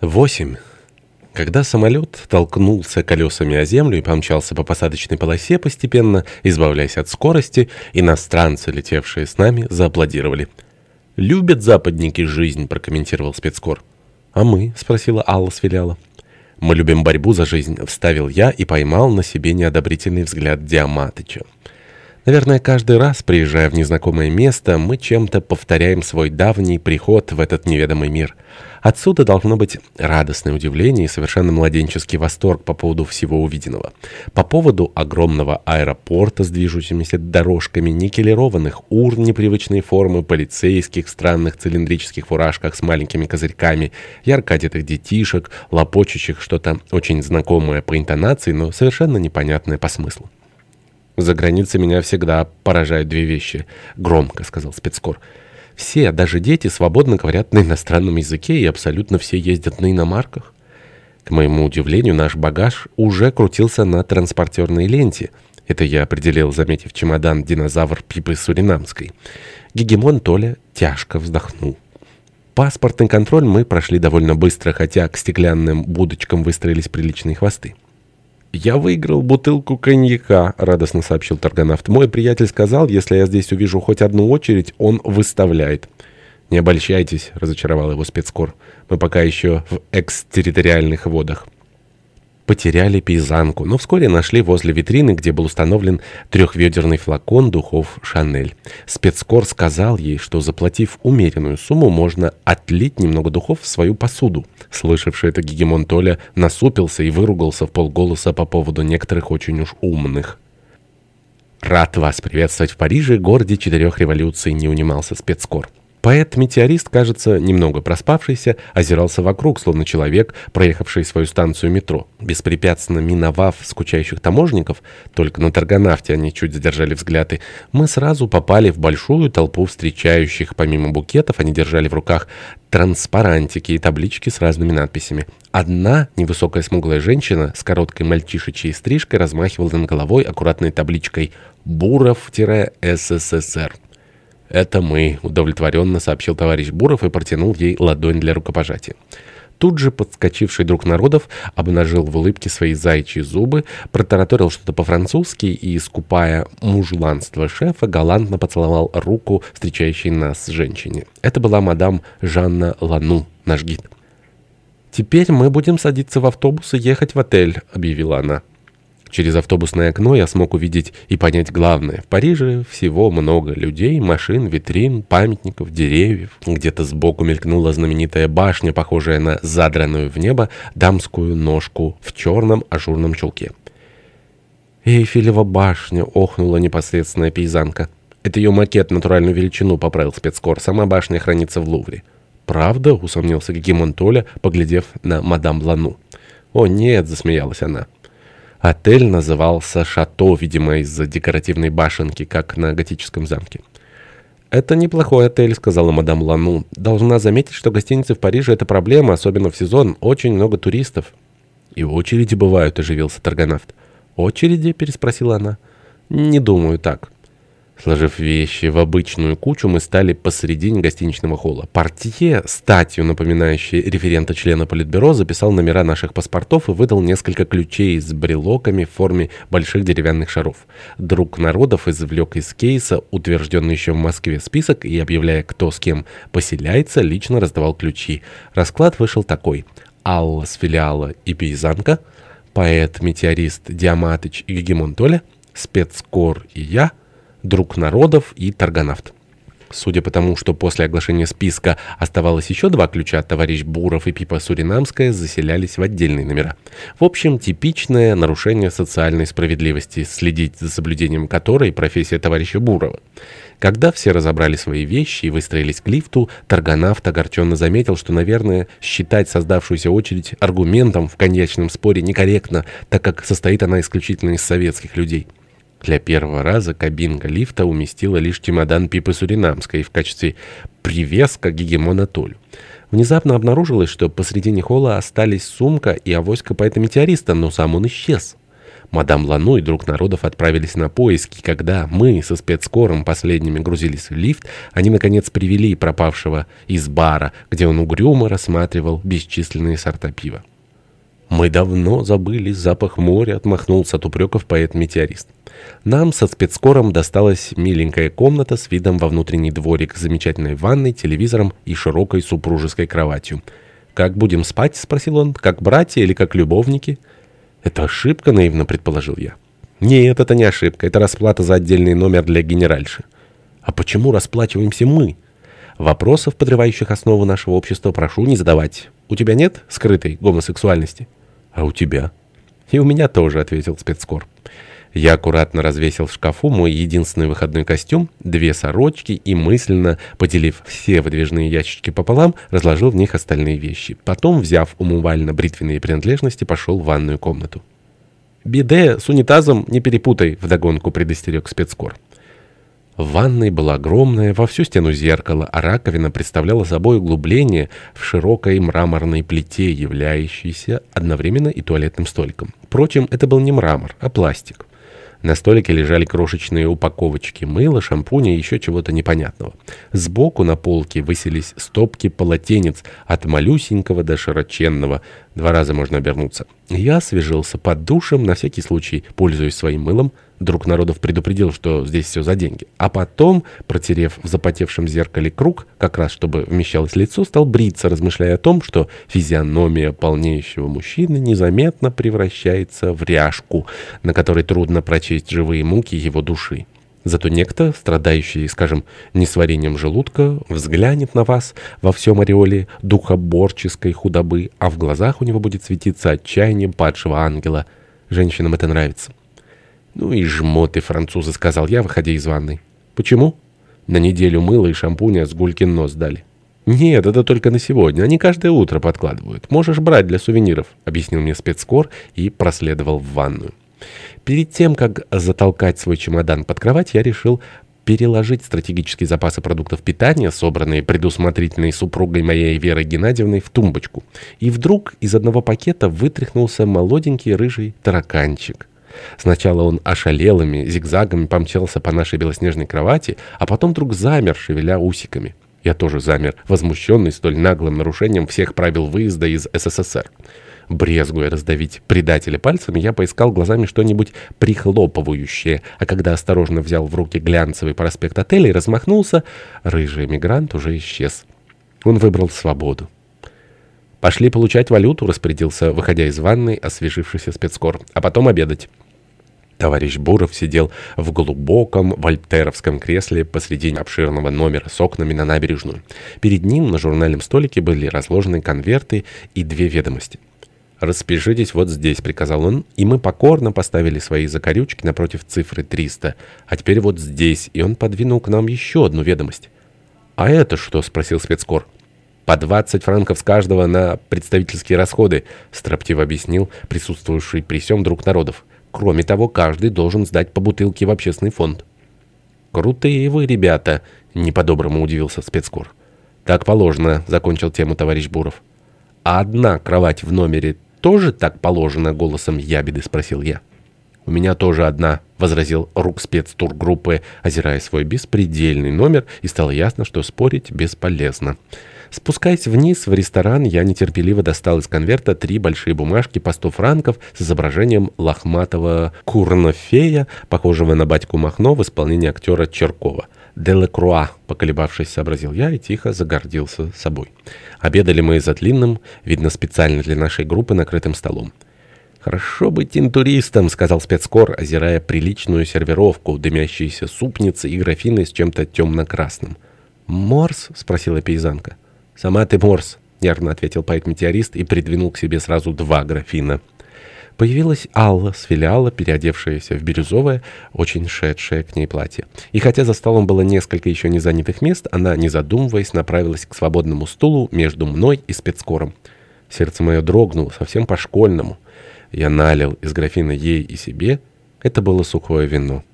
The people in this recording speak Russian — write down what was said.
8. Когда самолет толкнулся колесами о землю и помчался по посадочной полосе, постепенно избавляясь от скорости, иностранцы, летевшие с нами, зааплодировали. «Любят западники жизнь», — прокомментировал спецкор. «А мы?» — спросила Алла Свиляла. «Мы любим борьбу за жизнь», — вставил я и поймал на себе неодобрительный взгляд Диаматыча. Наверное, каждый раз, приезжая в незнакомое место, мы чем-то повторяем свой давний приход в этот неведомый мир. Отсюда должно быть радостное удивление и совершенно младенческий восторг по поводу всего увиденного. По поводу огромного аэропорта с движущимися дорожками, никелированных урн непривычной формы, полицейских странных цилиндрических фуражках с маленькими козырьками, ярко одетых детишек, лопочущих что-то очень знакомое по интонации, но совершенно непонятное по смыслу. «За границей меня всегда поражают две вещи», — громко сказал спецкор. «Все, даже дети, свободно говорят на иностранном языке, и абсолютно все ездят на иномарках». К моему удивлению, наш багаж уже крутился на транспортерной ленте. Это я определил, заметив чемодан динозавр Пипы Суринамской. Гегемон Толя тяжко вздохнул. Паспортный контроль мы прошли довольно быстро, хотя к стеклянным будочкам выстроились приличные хвосты. «Я выиграл бутылку коньяка», — радостно сообщил торгонавт. «Мой приятель сказал, если я здесь увижу хоть одну очередь, он выставляет». «Не обольщайтесь», — разочаровал его спецкор. «Мы пока еще в экстерриториальных водах» потеряли пейзанку, но вскоре нашли возле витрины, где был установлен трехведерный флакон духов «Шанель». Спецкор сказал ей, что, заплатив умеренную сумму, можно отлить немного духов в свою посуду. Слышавший это гегемон Толя насупился и выругался в полголоса по поводу некоторых очень уж умных. «Рад вас приветствовать в Париже, городе четырех революций», — не унимался спецкор. Поэт-метеорист, кажется, немного проспавшийся, озирался вокруг, словно человек, проехавший свою станцию метро. Беспрепятственно миновав скучающих таможников, только на торгонавте они чуть задержали взгляды, мы сразу попали в большую толпу встречающих. Помимо букетов, они держали в руках транспарантики и таблички с разными надписями. Одна невысокая смуглая женщина с короткой мальчишечьей стрижкой размахивала над головой аккуратной табличкой «Буров-СССР». «Это мы», — удовлетворенно сообщил товарищ Буров и протянул ей ладонь для рукопожатия. Тут же подскочивший друг народов обнажил в улыбке свои зайчьи зубы, протараторил что-то по-французски и, скупая мужланство шефа, галантно поцеловал руку встречающей нас женщине. Это была мадам Жанна Лану, наш гид. «Теперь мы будем садиться в автобус и ехать в отель», — объявила она. Через автобусное окно я смог увидеть и понять главное. В Париже всего много людей, машин, витрин, памятников, деревьев. Где-то сбоку мелькнула знаменитая башня, похожая на задранную в небо дамскую ножку в черном ажурном чулке. «Эйфелева башня!» — охнула непосредственная пейзанка. «Это ее макет натуральную величину», — поправил спецкор. «Сама башня хранится в Лувре». «Правда?» — усомнился Гегемон Толя, поглядев на мадам Лану. «О, нет!» — засмеялась она. Отель назывался «Шато», видимо, из-за декоративной башенки, как на готическом замке. «Это неплохой отель», — сказала мадам Лану. «Должна заметить, что гостиницы в Париже — это проблема, особенно в сезон. Очень много туристов». «И очереди бывают», — оживился торгонавт. «Очереди?» — переспросила она. «Не думаю так». Сложив вещи в обычную кучу, мы стали посередине гостиничного холла. Портье, статью напоминающий референта члена Политбюро, записал номера наших паспортов и выдал несколько ключей с брелоками в форме больших деревянных шаров. Друг народов извлек из кейса, утвержденный еще в Москве, список и, объявляя, кто с кем поселяется, лично раздавал ключи. Расклад вышел такой. Алла с филиала и пейзанка, поэт-метеорист Диаматыч и Гегемон Толя, спецкор и я — друг народов и торгонавт. Судя по тому, что после оглашения списка оставалось еще два ключа, товарищ Буров и Пипа Суринамская заселялись в отдельные номера. В общем, типичное нарушение социальной справедливости, следить за соблюдением которой профессия товарища Бурова. Когда все разобрали свои вещи и выстроились к лифту, торгонавт огорченно заметил, что, наверное, считать создавшуюся очередь аргументом в конечном споре некорректно, так как состоит она исключительно из советских людей. Для первого раза кабинка лифта уместила лишь чемодан Пипы Суринамской в качестве привеска гегемона Толю. Внезапно обнаружилось, что посредине холла остались сумка и авоська поэта-метеориста, но сам он исчез. Мадам Лану и друг народов отправились на поиски. Когда мы со спецскором последними грузились в лифт, они, наконец, привели пропавшего из бара, где он угрюмо рассматривал бесчисленные сорта пива. «Мы давно забыли запах моря», — отмахнулся от упреков поэт-метеорист. Нам со спецскором досталась миленькая комната с видом во внутренний дворик, замечательной ванной, телевизором и широкой супружеской кроватью. «Как будем спать?» — спросил он. «Как братья или как любовники?» «Это ошибка», — наивно предположил я. «Нет, это не ошибка. Это расплата за отдельный номер для генеральши». «А почему расплачиваемся мы?» «Вопросов, подрывающих основу нашего общества, прошу не задавать. У тебя нет скрытой гомосексуальности?» «А у тебя?» «И у меня тоже», — ответил спецкор. Я аккуратно развесил в шкафу мой единственный выходной костюм, две сорочки и мысленно, поделив все выдвижные ящички пополам, разложил в них остальные вещи. Потом, взяв умывально-бритвенные принадлежности, пошел в ванную комнату. «Биде с унитазом не перепутай», — вдогонку предостерег спецкор. В ванной была огромная, во всю стену зеркало, а раковина представляла собой углубление в широкой мраморной плите, являющейся одновременно и туалетным столиком. Впрочем, это был не мрамор, а пластик. На столике лежали крошечные упаковочки мыла, шампуня и еще чего-то непонятного. Сбоку на полке высились стопки полотенец от малюсенького до широченного. Два раза можно обернуться. Я освежился под душем, на всякий случай, пользуясь своим мылом, Друг народов предупредил, что здесь все за деньги. А потом, протерев в запотевшем зеркале круг, как раз чтобы вмещалось лицо, стал бриться, размышляя о том, что физиономия полнеющего мужчины незаметно превращается в ряжку, на которой трудно прочесть живые муки его души. Зато некто, страдающий, скажем, несварением желудка, взглянет на вас во всем ореоле духоборческой худобы, а в глазах у него будет светиться отчаянием падшего ангела. Женщинам это нравится. «Ну и жмоты французы», — сказал я, выходя из ванной. «Почему?» «На неделю мыло и шампуня с гулькин нос дали». «Нет, это только на сегодня. Они каждое утро подкладывают. Можешь брать для сувениров», — объяснил мне спецкор и проследовал в ванную. Перед тем, как затолкать свой чемодан под кровать, я решил переложить стратегические запасы продуктов питания, собранные предусмотрительной супругой моей Верой Геннадьевной, в тумбочку. И вдруг из одного пакета вытряхнулся молоденький рыжий тараканчик. Сначала он ошалелыми зигзагами помчался по нашей белоснежной кровати, а потом вдруг замер, шевеля усиками. Я тоже замер, возмущенный столь наглым нарушением всех правил выезда из СССР. Брезгуя раздавить предателя пальцами, я поискал глазами что-нибудь прихлопывающее, а когда осторожно взял в руки глянцевый проспект отеля и размахнулся, рыжий эмигрант уже исчез. Он выбрал свободу. «Пошли получать валюту», — распорядился, выходя из ванной, освежившийся спецкор, «а потом обедать». Товарищ Буров сидел в глубоком вольтеровском кресле посреди обширного номера с окнами на набережную. Перед ним на журнальном столике были разложены конверты и две ведомости. «Распишитесь вот здесь», — приказал он, и мы покорно поставили свои закорючки напротив цифры 300. «А теперь вот здесь», и он подвинул к нам еще одну ведомость. «А это что?» — спросил спецкор. «По 20 франков с каждого на представительские расходы», — строптиво объяснил присутствующий при всем друг народов. Кроме того, каждый должен сдать по бутылке в общественный фонд. «Крутые вы, ребята!» — не по-доброму удивился спецкор. «Так положено», — закончил тему товарищ Буров. «А одна кровать в номере тоже так положено?» — голосом ябеды спросил я. «У меня тоже одна», — возразил рук спецтургруппы, озирая свой беспредельный номер, и стало ясно, что спорить бесполезно. Спускаясь вниз в ресторан, я нетерпеливо достал из конверта три большие бумажки по 100 франков с изображением лохматого курнофея, похожего на батьку Махно в исполнении актера Черкова. «Делекруа», — поколебавшись, сообразил я и тихо загордился собой. Обедали мы за длинным, видно, специально для нашей группы, накрытым столом. «Хорошо быть интуристом», — сказал спецкор, озирая приличную сервировку, дымящиеся супницы и графины с чем-то темно-красным. «Морс?» — спросила пейзанка. «Сама ты морс», — нервно ответил поэт-метеорист и придвинул к себе сразу два графина. Появилась Алла с филиала, переодевшаяся в бирюзовое, очень шедшее к ней платье. И хотя за столом было несколько еще не занятых мест, она, не задумываясь, направилась к свободному стулу между мной и спецкором. Сердце мое дрогнуло, совсем по-школьному. Я налил из графина ей и себе. Это было сухое вино.